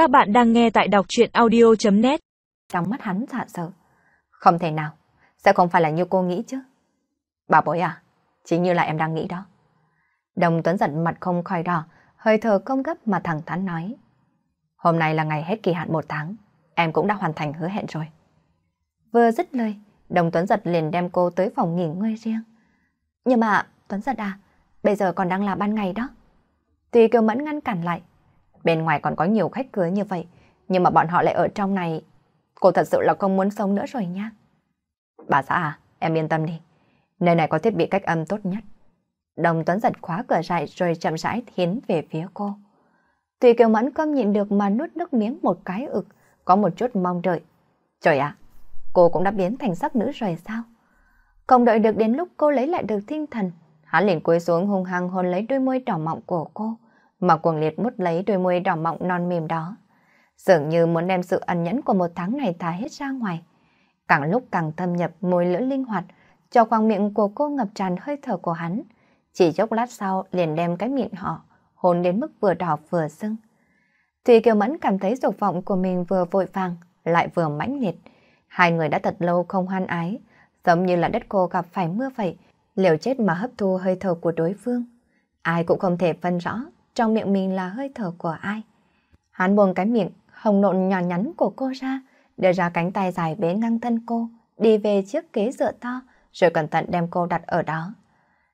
Các bạn đang nghe tại đọc chuyện audio.net Trong mắt hắn dạ sợ. Không thể nào, sẽ không phải là như cô nghĩ chứ. Bà bối à, chính như là em đang nghĩ đó. Đồng Tuấn giận mặt không khỏi đỏ, hơi thở công gấp mà thẳng thắn nói. Hôm nay là ngày hết kỳ hạn một tháng, em cũng đã hoàn thành hứa hẹn rồi. Vừa dứt lời, Đồng Tuấn giật liền đem cô tới phòng nghỉ ngơi riêng. Nhưng mà, Tuấn giật à, bây giờ còn đang là ban ngày đó. Tuy Kiều Mẫn ngăn cản lại, bên ngoài còn có nhiều khách cưới như vậy, nhưng mà bọn họ lại ở trong này. Cô thật sự là không muốn sống nữa rồi nha. Bà xã à, em yên tâm đi. Nơi này có thiết bị cách âm tốt nhất. Đồng Tuấn giật khóa cửa lại rồi chậm rãi tiến về phía cô. Tùy Kiều Mẫn không nhịn được mà nuốt nước miếng một cái ực, có một chút mong đợi. Trời ạ, cô cũng đã biến thành sắc nữ rồi sao? Không đợi được đến lúc cô lấy lại được tinh thần, hắn liền cúi xuống hung hăng hôn lấy đôi môi đỏ mọng của cô, mà cuồng liệt mút lấy đôi môi đỏ mọng non mềm đó. Dường như muốn đem sự ẩn nhẫn của một tháng này thả hết ra ngoài. Càng lúc càng thâm nhập môi lưỡi linh hoạt, cho khoang miệng của cô ngập tràn hơi thở của hắn. Chỉ chốc lát sau liền đem cái miệng họ hôn đến mức vừa đỏ vừa sưng. Thùy Kiều Mẫn cảm thấy dục vọng của mình vừa vội vàng, lại vừa mãnh liệt. Hai người đã thật lâu không hoan ái, giống như là đất cô gặp phải mưa vậy, liều chết mà hấp thu hơi thở của đối phương. Ai cũng không thể phân rõ trong miệng mình là hơi thở của ai. Hắn buông cái miệng hồng nộn nhỏ nhắn của cô ra, đưa ra cánh tay dài bế ngang thân cô, đi về chiếc ghế dựa to, rồi cẩn thận đem cô đặt ở đó.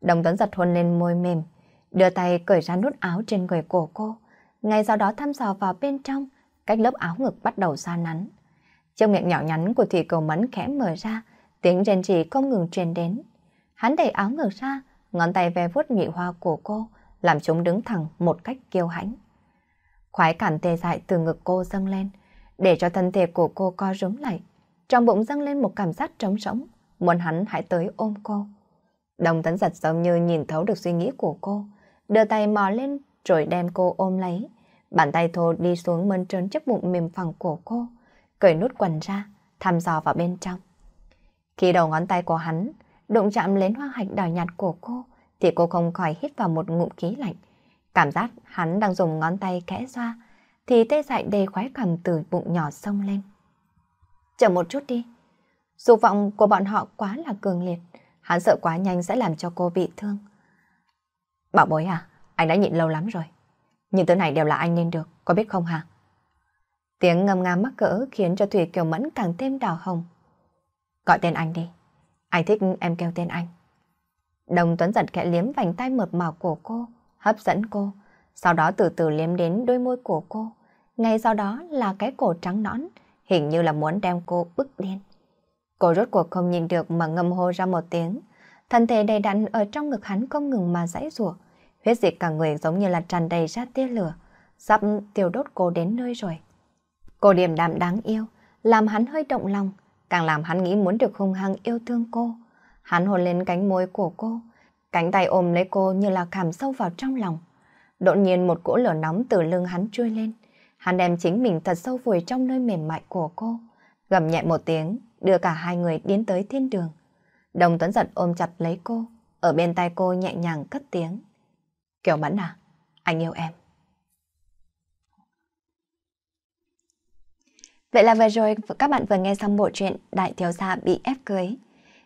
Đồng Tuấn giật hôn lên môi mềm, đưa tay cởi ra nút áo trên người của cô, ngay sau đó thăm dò vào bên trong, cách lớp áo ngực bắt đầu xa nắn. Chiếc miệng nhỏ nhắn của Thủy Cầu Mẫn khẽ mở ra, tiếng rên rỉ không ngừng truyền đến. Hắn đẩy áo ngực ra, ngón tay ve vuốt nhụy hoa của cô, làm chúng đứng thẳng một cách kiêu hãnh. Khoái cảm tê dại từ ngực cô dâng lên, để cho thân thể của cô co rúm lại. Trong bụng dâng lên một cảm giác trống rỗng, muốn hắn hãy tới ôm cô. Đồng tấn giật giống như nhìn thấu được suy nghĩ của cô, đưa tay mò lên rồi đem cô ôm lấy. Bàn tay thô đi xuống mơn trớn chiếc bụng mềm phẳng của cô, cởi nút quần ra, thăm dò vào bên trong. Khi đầu ngón tay của hắn đụng chạm lên hoa hạch đỏ nhạt của cô, thì cô không khỏi hít vào một ngụm khí lạnh. Cảm giác hắn đang dùng ngón tay kẽ xoa, thì tê dại đầy khoái cảm từ bụng nhỏ sông lên. Chờ một chút đi. Dục vọng của bọn họ quá là cường liệt, hắn sợ quá nhanh sẽ làm cho cô bị thương. Bảo bối à, anh đã nhịn lâu lắm rồi. Nhưng thứ này đều là anh nên được, có biết không hả? Tiếng ngâm nga mắc cỡ khiến cho Thủy Kiều Mẫn càng thêm đỏ hồng. Gọi tên anh đi. Anh thích em kêu tên anh. Đồng Tuấn giật khẽ liếm vành tay mượt màu của cô, hấp dẫn cô. Sau đó từ từ liếm đến đôi môi của cô. Ngay sau đó là cái cổ trắng nõn, hình như là muốn đem cô bức điên. Cô rốt cuộc không nhìn được mà ngâm hô ra một tiếng. Thân thể đầy đặn ở trong ngực hắn không ngừng mà dãy rủa Huyết dịch cả người giống như là tràn đầy ra tia lửa, sắp tiêu đốt cô đến nơi rồi. Cô điềm đạm đáng yêu, làm hắn hơi động lòng, càng làm hắn nghĩ muốn được hung hăng yêu thương cô. Hắn hôn lên cánh môi của cô, cánh tay ôm lấy cô như là cảm sâu vào trong lòng. Đột nhiên một cỗ lửa nóng từ lưng hắn trôi lên. Hắn đem chính mình thật sâu vùi trong nơi mềm mại của cô. Gầm nhẹ một tiếng, đưa cả hai người đến tới thiên đường. Đồng Tuấn giật ôm chặt lấy cô, ở bên tay cô nhẹ nhàng cất tiếng. Kiều Mẫn à, anh yêu em. Vậy là vừa rồi các bạn vừa nghe xong bộ truyện Đại Thiếu Gia bị ép cưới.